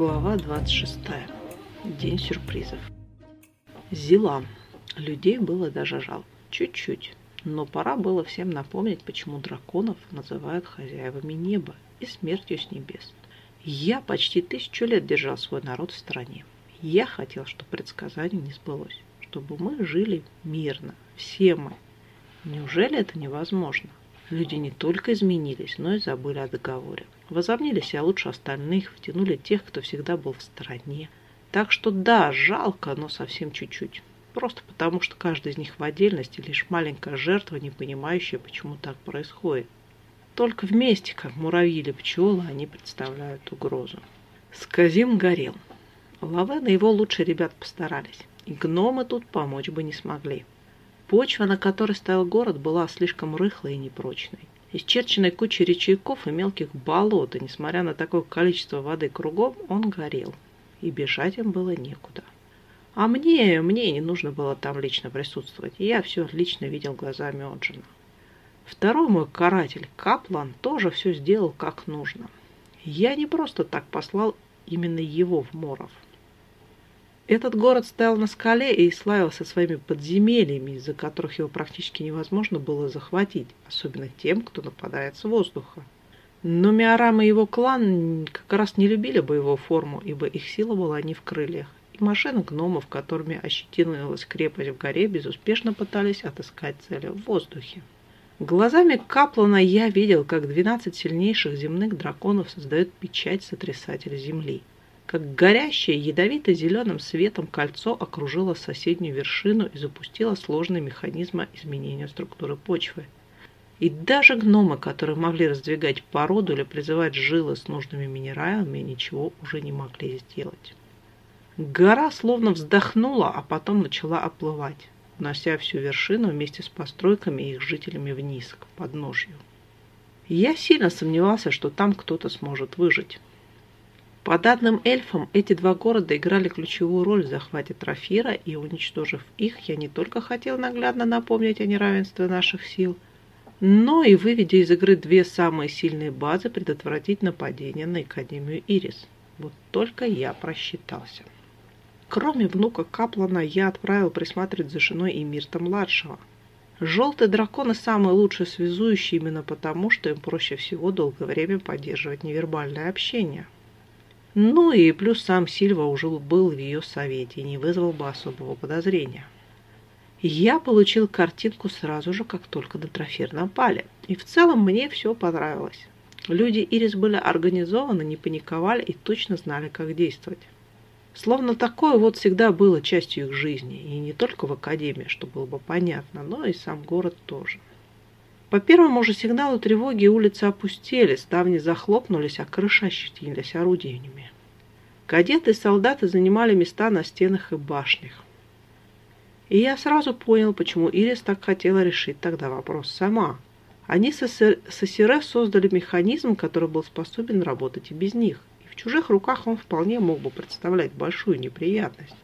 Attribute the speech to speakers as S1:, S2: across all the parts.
S1: Глава 26. День сюрпризов. Зила. Людей было даже жалко. Чуть-чуть. Но пора было всем напомнить, почему драконов называют хозяевами неба и смертью с небес. Я почти тысячу лет держал свой народ в стране. Я хотел, чтобы предсказание не сбылось, чтобы мы жили мирно, все мы. Неужели это невозможно? Люди не только изменились, но и забыли о договоре. Возомнили себя лучше остальных, втянули тех, кто всегда был в стороне. Так что да, жалко, но совсем чуть-чуть. Просто потому, что каждый из них в отдельности лишь маленькая жертва, не понимающая, почему так происходит. Только вместе, как муравьи или пчелы, они представляют угрозу. Сказим горел. Лавен и его лучшие ребят постарались. И гномы тут помочь бы не смогли. Почва, на которой стоял город, была слишком рыхлой и непрочной. Исчерченной кучей речейков и мелких болот, и несмотря на такое количество воды кругом, он горел. И бежать им было некуда. А мне, мне не нужно было там лично присутствовать. Я все лично видел глазами Оджина. Второй мой каратель, Каплан, тоже все сделал как нужно. Я не просто так послал именно его в Моров. Этот город стоял на скале и славился своими подземельями, из-за которых его практически невозможно было захватить, особенно тем, кто нападает с воздуха. Но Миарам и его клан как раз не любили боевую форму, ибо их сила была не в крыльях. И машины гномов, которыми ощетинилась крепость в горе, безуспешно пытались отыскать цели в воздухе. Глазами Каплана я видел, как 12 сильнейших земных драконов создают печать сотрясателя земли – как горящее ядовито-зеленым светом кольцо окружило соседнюю вершину и запустило сложные механизмы изменения структуры почвы. И даже гномы, которые могли раздвигать породу или призывать жилы с нужными минералами, ничего уже не могли сделать. Гора словно вздохнула, а потом начала оплывать, унося всю вершину вместе с постройками и их жителями вниз, к подножью. Я сильно сомневался, что там кто-то сможет выжить. По данным эльфам, эти два города играли ключевую роль в захвате Трофира, и, уничтожив их, я не только хотел наглядно напомнить о неравенстве наших сил, но и, выведя из игры две самые сильные базы, предотвратить нападение на Академию Ирис. Вот только я просчитался. Кроме внука Каплана, я отправил присматривать за женой Эмирта-младшего. Желтые драконы самые лучшие связующие именно потому, что им проще всего долгое время поддерживать невербальное общение – ну и плюс сам Сильва уже был в ее совете и не вызвал бы особого подозрения. Я получил картинку сразу же, как только до трофер напали. И в целом мне все понравилось. Люди Ирис были организованы, не паниковали и точно знали, как действовать. Словно такое вот всегда было частью их жизни. И не только в академии, что было бы понятно, но и сам город тоже. По первому же сигналу тревоги улицы опустели, ставни захлопнулись, а крыши ощетинились орудиями. Кадеты и солдаты занимали места на стенах и башнях. И я сразу понял, почему Ирис так хотела решить тогда вопрос сама. Они с ССР создали механизм, который был способен работать и без них. И в чужих руках он вполне мог бы представлять большую неприятность.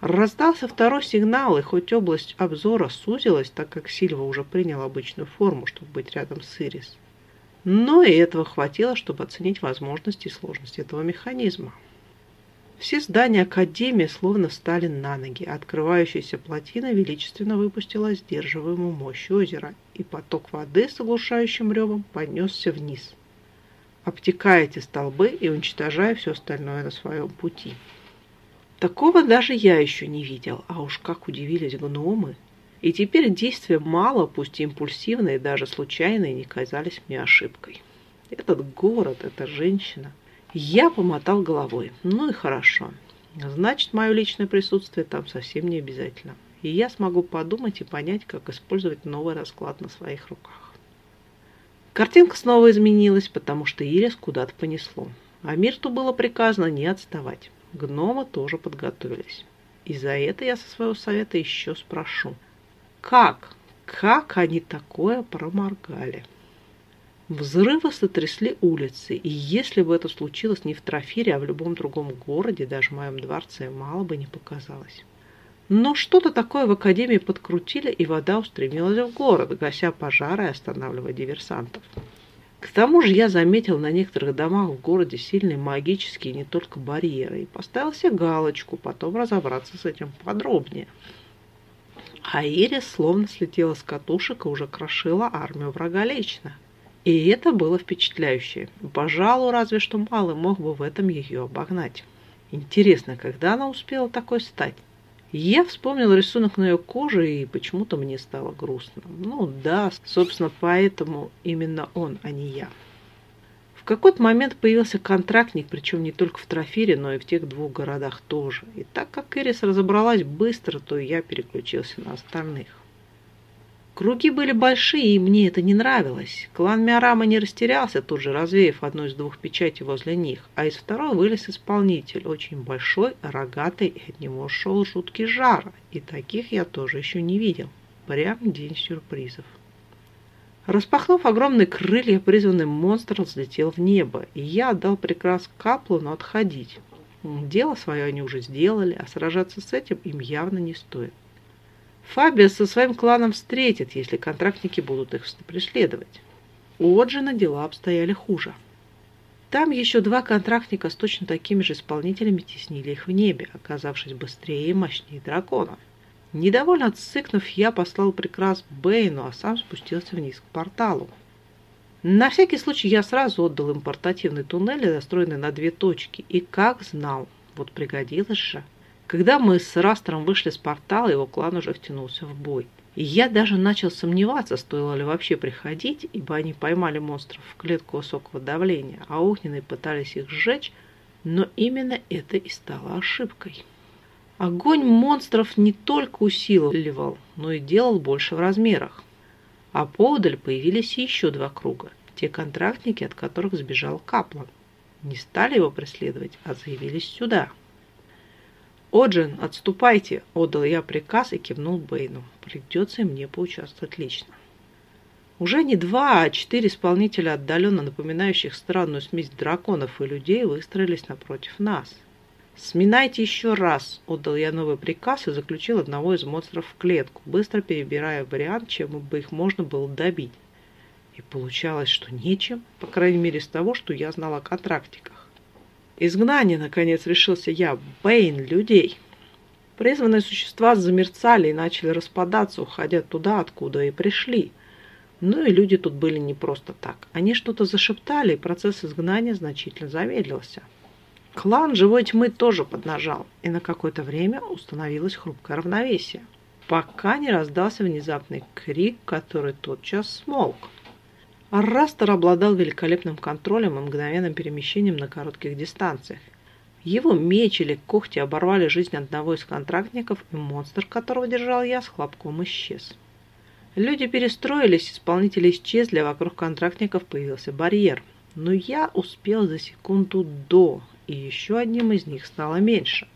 S1: Раздался второй сигнал, и хоть область обзора сузилась, так как Сильва уже принял обычную форму, чтобы быть рядом с Ирис. Но и этого хватило, чтобы оценить возможности и сложности этого механизма. Все здания Академии словно встали на ноги, открывающаяся плотина величественно выпустила сдерживаемую мощь озера, и поток воды с оглушающим ревом понесся вниз, обтекая эти столбы и уничтожая все остальное на своем пути. Такого даже я еще не видел, а уж как удивились гномы. И теперь действия мало, пусть и импульсивные, даже случайные, не казались мне ошибкой. Этот город, эта женщина. Я помотал головой. Ну и хорошо. Значит, мое личное присутствие там совсем не обязательно. И я смогу подумать и понять, как использовать новый расклад на своих руках. Картинка снова изменилась, потому что Ирис куда-то понесло. А Мирту было приказано не отставать. Гномы тоже подготовились. И за это я со своего совета еще спрошу. Как? Как они такое проморгали? Взрывы сотрясли улицы, и если бы это случилось не в Трофире, а в любом другом городе, даже в моем дворце, мало бы не показалось. Но что-то такое в Академии подкрутили, и вода устремилась в город, гася пожары и останавливая диверсантов. К тому же я заметил на некоторых домах в городе сильные магические не только барьеры и поставил себе галочку, потом разобраться с этим подробнее. А Ирис словно слетела с катушек и уже крошила армию врага лично. И это было впечатляюще. Пожалуй, разве что малый мог бы в этом ее обогнать. Интересно, когда она успела такой стать? Я вспомнил рисунок на ее коже, и почему-то мне стало грустно. Ну да, собственно, поэтому именно он, а не я. В какой-то момент появился контрактник, причем не только в Трофире, но и в тех двух городах тоже. И так как Ирис разобралась быстро, то я переключился на остальных. Круги были большие, и мне это не нравилось. Клан Миарама не растерялся, тут же развеяв одну из двух печатей возле них, а из второй вылез исполнитель, очень большой, рогатый, и от него шел жуткий жар, и таких я тоже еще не видел. Прям день сюрпризов. Распахнув огромные крылья, призванный монстр взлетел в небо, и я отдал приказ Каплану отходить. Дело свое они уже сделали, а сражаться с этим им явно не стоит. Фабиас со своим кланом встретит, если контрактники будут их преследовать. У Оджина дела обстояли хуже. Там еще два контрактника с точно такими же исполнителями теснили их в небе, оказавшись быстрее и мощнее драконов. Недовольно отсыкнув, я послал приказ Бэйну, а сам спустился вниз к порталу. На всякий случай я сразу отдал им портативный туннель, застроенный на две точки, и как знал, вот пригодилось же. Когда мы с Растером вышли с портала, его клан уже втянулся в бой. И я даже начал сомневаться, стоило ли вообще приходить, ибо они поймали монстров в клетку высокого давления, а огненные пытались их сжечь, но именно это и стало ошибкой. Огонь монстров не только усиливал, но и делал больше в размерах. А поодаль появились еще два круга, те контрактники, от которых сбежал Каплан. Не стали его преследовать, а заявились сюда – «Оджин, отступайте!» – отдал я приказ и кивнул Бэйну. «Придется мне поучаствовать лично». Уже не два, а четыре исполнителя, отдаленно напоминающих странную смесь драконов и людей, выстроились напротив нас. «Сминайте еще раз!» – отдал я новый приказ и заключил одного из монстров в клетку, быстро перебирая вариант, чем бы их можно было добить. И получалось, что нечем, по крайней мере, с того, что я знал о контрактиках. Изгнание, наконец, решился я. Бэйн людей. Призванные существа замерцали и начали распадаться, уходя туда, откуда и пришли. Ну и люди тут были не просто так. Они что-то зашептали, и процесс изгнания значительно замедлился. Клан живой тьмы тоже поднажал, и на какое-то время установилось хрупкое равновесие, пока не раздался внезапный крик, который тотчас смолк. Аррастер обладал великолепным контролем и мгновенным перемещением на коротких дистанциях. Его меч или когти оборвали жизнь одного из контрактников, и монстр, которого держал я, с хлопком исчез. Люди перестроились, исполнители исчезли, а вокруг контрактников появился барьер. Но я успел за секунду до, и еще одним из них стало меньше.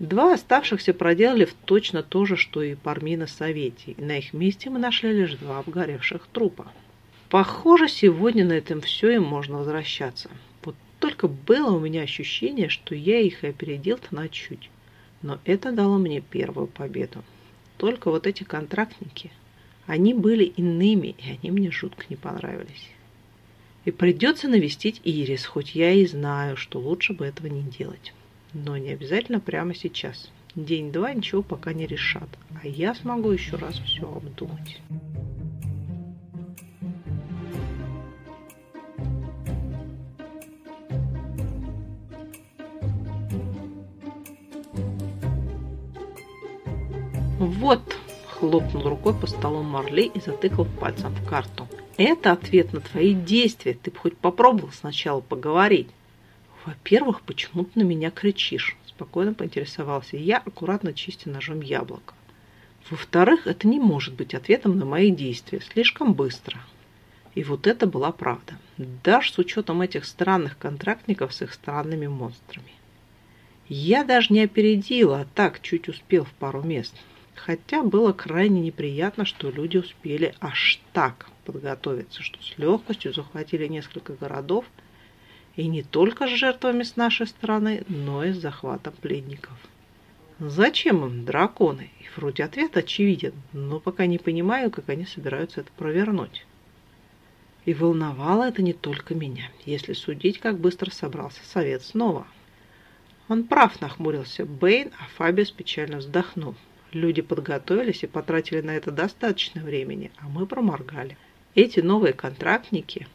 S1: Два оставшихся проделали точно то же, что и Пармина Совети, и на их месте мы нашли лишь два обгоревших трупа. Похоже, сегодня на этом все и можно возвращаться. Вот только было у меня ощущение, что я их и опередил-то на чуть. Но это дало мне первую победу. Только вот эти контрактники, они были иными, и они мне жутко не понравились. И придется навестить Ирис, хоть я и знаю, что лучше бы этого не делать. Но не обязательно прямо сейчас. День-два ничего пока не решат, а я смогу еще раз все обдумать. «Вот!» – хлопнул рукой по столу Марли и затыкал пальцем в карту. «Это ответ на твои действия. Ты бы хоть попробовал сначала поговорить». «Во-первых, почему ты на меня кричишь?» – спокойно поинтересовался я, аккуратно чистя ножом яблоко. «Во-вторых, это не может быть ответом на мои действия. Слишком быстро». И вот это была правда. Даже с учетом этих странных контрактников с их странными монстрами. Я даже не опередила, а так чуть успел в пару мест. Хотя было крайне неприятно, что люди успели аж так подготовиться, что с легкостью захватили несколько городов, и не только с жертвами с нашей стороны, но и с захватом пленников. Зачем им драконы? И вроде ответ очевиден, но пока не понимаю, как они собираются это провернуть. И волновало это не только меня, если судить, как быстро собрался совет снова. Он прав, нахмурился Бэйн, а Фабиус печально вздохнул. Люди подготовились и потратили на это достаточно времени, а мы проморгали. Эти новые контрактники...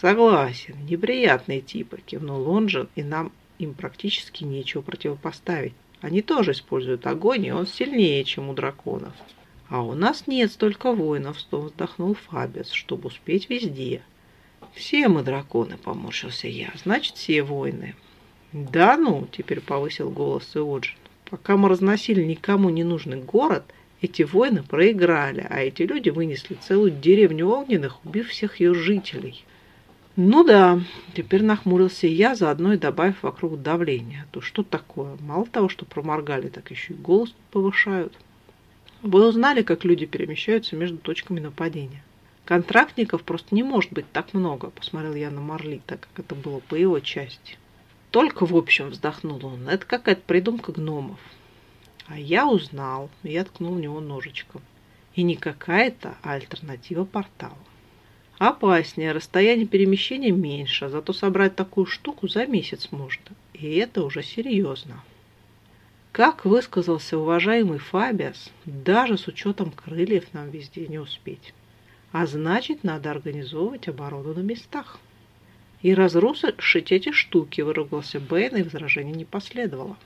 S1: Согласен, неприятные типы, кивнул Лонжин, и нам им практически нечего противопоставить. Они тоже используют огонь, и он сильнее, чем у драконов. А у нас нет столько воинов, что вздохнул Фабиус, чтобы успеть везде. Все мы драконы, поморщился я, значит, все воины. Да ну, теперь повысил голос Иоджин. Пока мы разносили никому не нужный город, эти воины проиграли, а эти люди вынесли целую деревню огненных, убив всех ее жителей. Ну да, теперь нахмурился я, заодно и добавив вокруг давления. То что такое? Мало того, что проморгали, так еще и голос повышают. Вы узнали, как люди перемещаются между точками нападения? Контрактников просто не может быть так много, посмотрел я на Марли, так как это было по его части. Только в общем вздохнул он. Это какая-то придумка гномов. А я узнал, я ткнул в него ножичком. И не какая-то, а альтернатива портала. Опаснее, расстояние перемещения меньше, зато собрать такую штуку за месяц можно. И это уже серьезно. Как высказался уважаемый Фабиас, даже с учетом крыльев нам везде не успеть. А значит, надо организовывать оборону на местах и разрушить эти штуки, выругался Бен, и возражений не последовало.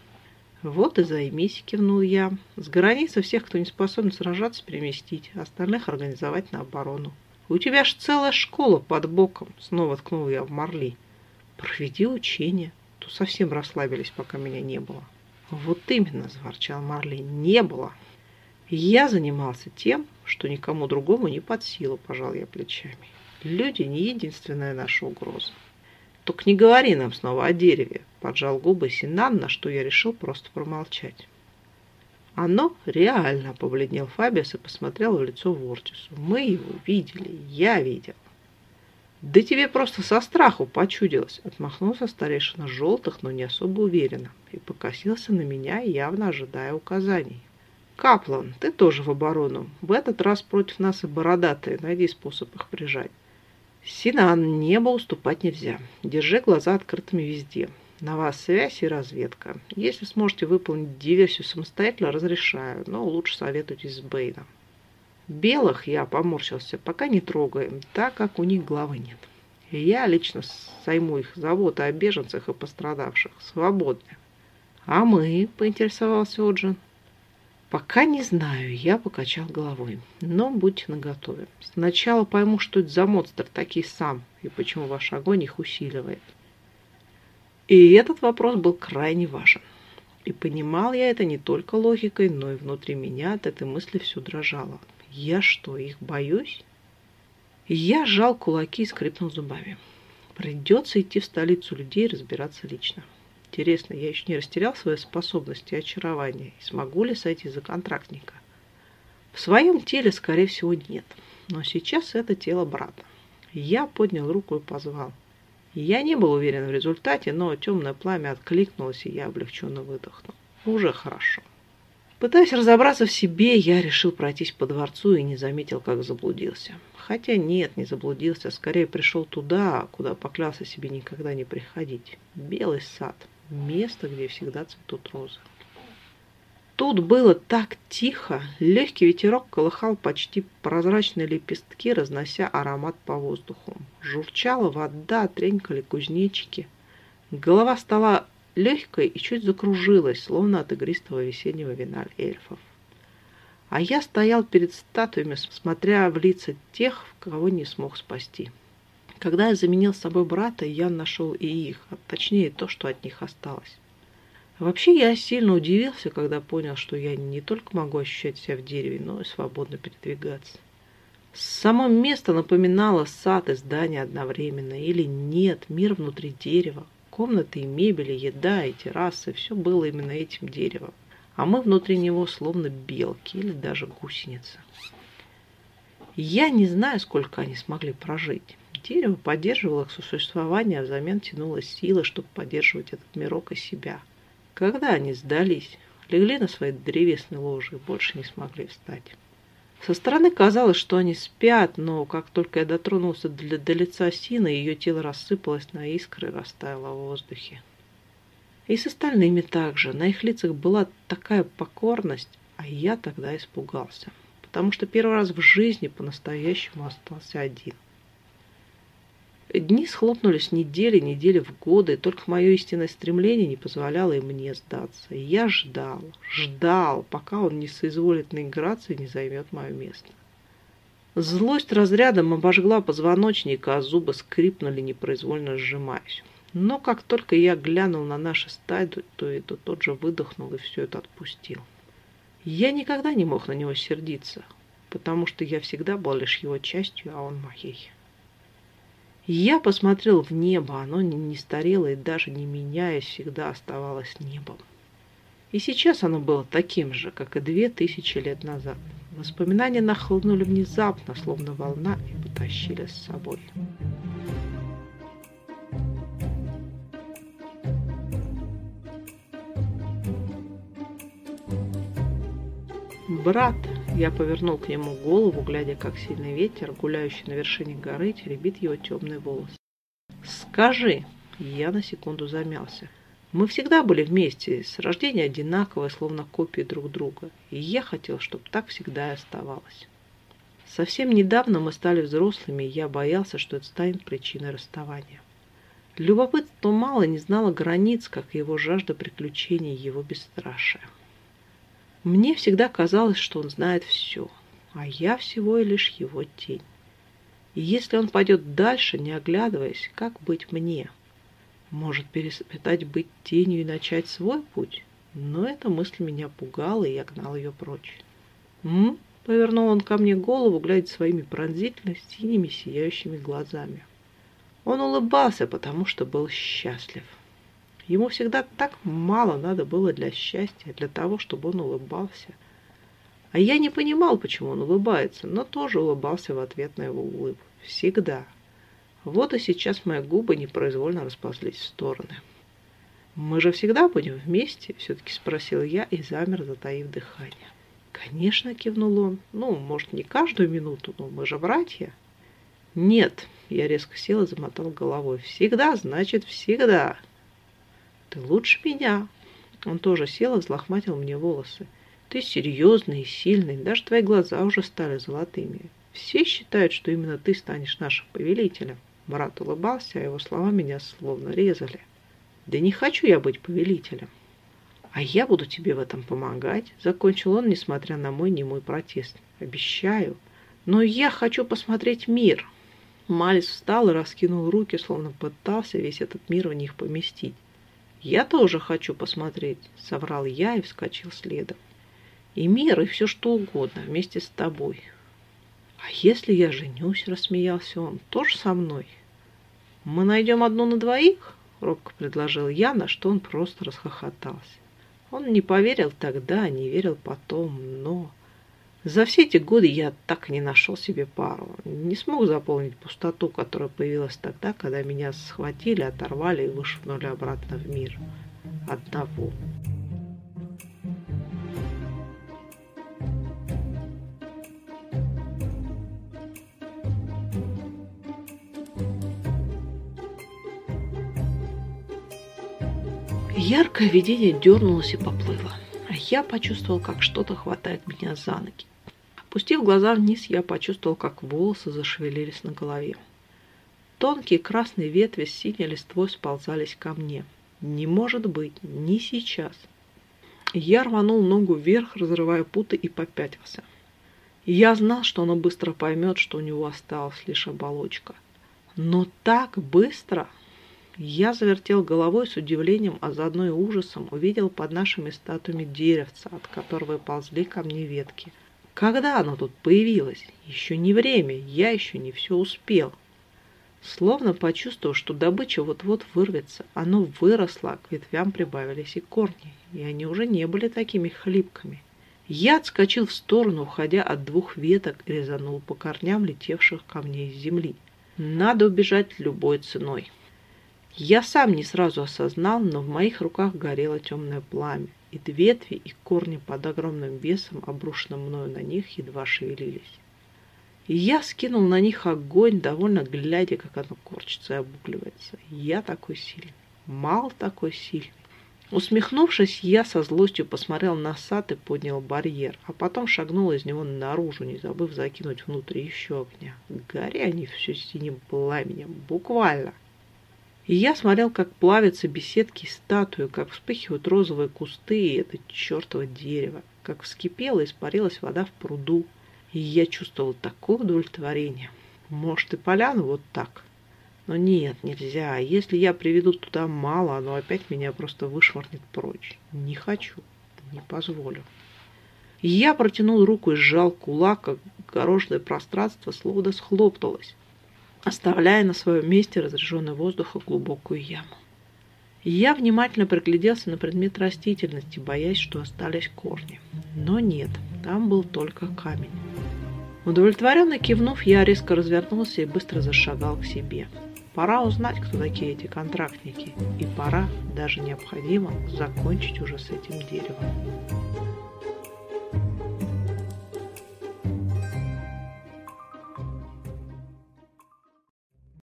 S1: Вот и займись, кивнул я. С границы всех, кто не способен сражаться, переместить, остальных организовать на оборону. У тебя ж целая школа под боком, снова ткнул я в Марли. Проведи учение. То совсем расслабились, пока меня не было. Вот именно, заворчал Марли, не было. Я занимался тем, что никому другому не под силу, пожал я плечами. Люди не единственная наша угроза. «Только не говори нам снова о дереве», – поджал губы Синан, на что я решил просто промолчать. «Оно реально», – побледнел Фабиус и посмотрел в лицо Вортису. «Мы его видели, я видел». «Да тебе просто со страху почудилось!» Отмахнулся старейшина желтых, но не особо уверенно, и покосился на меня, явно ожидая указаний. «Каплан, ты тоже в оборону. В этот раз против нас и бородатые. Найди способ их прижать». Синан, небо уступать нельзя. Держи глаза открытыми везде. На вас связь и разведка. Если сможете выполнить диверсию самостоятельно, разрешаю, но лучше советуйтесь с Бейном. Белых я поморщился, пока не трогаем, так как у них главы нет. Я лично сойму их заботы о беженцах и пострадавших. Свободны. А мы, поинтересовался Оджин. Пока не знаю, я покачал головой. Но будьте наготове. Сначала пойму, что это за монстр такие сам, и почему ваш огонь их усиливает. И этот вопрос был крайне важен. И понимал я это не только логикой, но и внутри меня от этой мысли все дрожало. Я что, их боюсь? я сжал кулаки и скрипнул зубами. Придется идти в столицу людей и разбираться лично. Интересно, я еще не растерял свои способности и очарование, и смогу ли сойти за контрактника? В своем теле, скорее всего, нет. Но сейчас это тело брата. Я поднял руку и позвал. Я не был уверен в результате, но темное пламя откликнулось, и я облегченно выдохнул. Уже хорошо. Пытаясь разобраться в себе, я решил пройтись по дворцу и не заметил, как заблудился. Хотя нет, не заблудился, скорее пришел туда, куда поклялся себе никогда не приходить. Белый сад место, где всегда цветут розы. Тут было так тихо, легкий ветерок колыхал почти прозрачные лепестки, разнося аромат по воздуху. Журчала вода, тренькали кузнечики. Голова стала легкой и чуть закружилась, словно от игристого весеннего вина эльфов. А я стоял перед статуями, смотря в лица тех, кого не смог спасти. Когда я заменил с собой брата, я нашел и их, а точнее то, что от них осталось. Вообще я сильно удивился, когда понял, что я не только могу ощущать себя в дереве, но и свободно передвигаться. Само место напоминало сад и здание одновременно, или нет, мир внутри дерева. Комнаты и мебели, еда и террасы, все было именно этим деревом. А мы внутри него словно белки или даже гусеницы. Я не знаю, сколько они смогли прожить. Дерево поддерживало их существование, а взамен тянулась сила, чтобы поддерживать этот мирок и себя. Когда они сдались, легли на свои древесные ложи и больше не смогли встать. Со стороны казалось, что они спят, но как только я дотронулся до, до лица Сины, ее тело рассыпалось на искры и растаяло в воздухе. И с остальными также. На их лицах была такая покорность, а я тогда испугался, потому что первый раз в жизни по-настоящему остался один. Дни схлопнулись недели, недели в годы, только мое истинное стремление не позволяло и мне сдаться. Я ждал, ждал, пока он не соизволит наиграться и не займет мое место. Злость разрядом обожгла позвоночник, а зубы скрипнули, непроизвольно сжимаясь. Но как только я глянул на наши стадию, то и то тот же выдохнул и все это отпустил. Я никогда не мог на него сердиться, потому что я всегда был лишь его частью, а он моей. Я посмотрел в небо, оно не старело и даже не меняясь всегда оставалось небом. И сейчас оно было таким же, как и две тысячи лет назад. Воспоминания нахлынули внезапно, словно волна, и потащили с собой. «Брат!» Я повернул к нему голову, глядя, как сильный ветер, гуляющий на вершине горы, теребит его темные волосы. «Скажи!» Я на секунду замялся. Мы всегда были вместе, с рождения одинаковые, словно копии друг друга. И я хотел, чтобы так всегда и оставалось. Совсем недавно мы стали взрослыми, и я боялся, что это станет причиной расставания. Любопытство мало не знало границ, как и его жажда приключений, его бесстрашие. Мне всегда казалось, что он знает все, а я всего и лишь его тень. И если он пойдет дальше, не оглядываясь, как быть мне? Может, перестать быть тенью и начать свой путь? Но эта мысль меня пугала, и я гнал ее прочь. «М?», повернул он ко мне голову, глядя своими пронзительно синими сияющими глазами. Он улыбался, потому что был счастлив. Ему всегда так мало надо было для счастья, для того, чтобы он улыбался. А я не понимал, почему он улыбается, но тоже улыбался в ответ на его улыбку. Всегда. Вот и сейчас мои губы непроизвольно расползлись в стороны. «Мы же всегда будем вместе?» – все-таки спросил я и замер, затаив дыхание. «Конечно», – кивнул он. «Ну, может, не каждую минуту, но мы же братья». «Нет», – я резко сел и замотал головой. «Всегда, значит, всегда». Ты лучше меня. Он тоже сел и взлохматил мне волосы. Ты серьезный и сильный, даже твои глаза уже стали золотыми. Все считают, что именно ты станешь нашим повелителем. Марат улыбался, а его слова меня словно резали. Да не хочу я быть повелителем. А я буду тебе в этом помогать, закончил он, несмотря на мой немой протест. Обещаю. Но я хочу посмотреть мир. Малис встал и раскинул руки, словно пытался весь этот мир в них поместить. «Я тоже хочу посмотреть», — соврал я и вскочил следом. «И мир, и все что угодно вместе с тобой». «А если я женюсь?» — рассмеялся он. «Тоже со мной?» «Мы найдем одну на двоих?» — робко предложил я, на что он просто расхохотался. Он не поверил тогда, не верил потом, но... За все эти годы я так и не нашел себе пару. Не смог заполнить пустоту, которая появилась тогда, когда меня схватили, оторвали и вышвырнули обратно в мир. Одного. Яркое видение дернулось и поплыло. А я почувствовал, как что-то хватает меня за ноги. Опустив глаза вниз, я почувствовал, как волосы зашевелились на голове. Тонкие красные ветви с синей листвой сползались ко мне. Не может быть, не сейчас. Я рванул ногу вверх, разрывая путы, и попятился. Я знал, что оно быстро поймет, что у него осталась лишь оболочка. Но так быстро! Я завертел головой с удивлением, а заодно и ужасом увидел под нашими статуями деревца, от которого ползли ко мне ветки – когда оно тут появилось? Еще не время, я еще не все успел. Словно почувствовав, что добыча вот-вот вырвется, оно выросло, к ветвям прибавились и корни, и они уже не были такими хлипкими. Я отскочил в сторону, уходя от двух веток, и резанул по корням летевших камней из земли. Надо убежать любой ценой. Я сам не сразу осознал, но в моих руках горело темное пламя, и ветви, и корни под огромным весом, обрушенным мною на них, едва шевелились. И я скинул на них огонь, довольно глядя, как оно корчится и обугливается. Я такой сильный, мало такой сильный. Усмехнувшись, я со злостью посмотрел на сад и поднял барьер, а потом шагнул из него наружу, не забыв закинуть внутрь еще огня. Гори они все синим пламенем, буквально. И я смотрел, как плавятся беседки и статуи, как вспыхивают розовые кусты и это чертово дерево, как вскипела и испарилась вода в пруду. И я чувствовал такое удовлетворение. Может, и поляну вот так. Но нет, нельзя. Если я приведу туда мало, оно опять меня просто вышвырнет прочь. Не хочу, не позволю. И я протянул руку и сжал кулак, как огороженное пространство словно схлопнулось оставляя на своем месте разряженный воздух и глубокую яму. Я внимательно пригляделся на предмет растительности, боясь, что остались корни. Но нет, там был только камень. Удовлетворенно кивнув, я резко развернулся и быстро зашагал к себе. Пора узнать, кто такие эти контрактники, и пора, даже необходимо, закончить уже с этим деревом.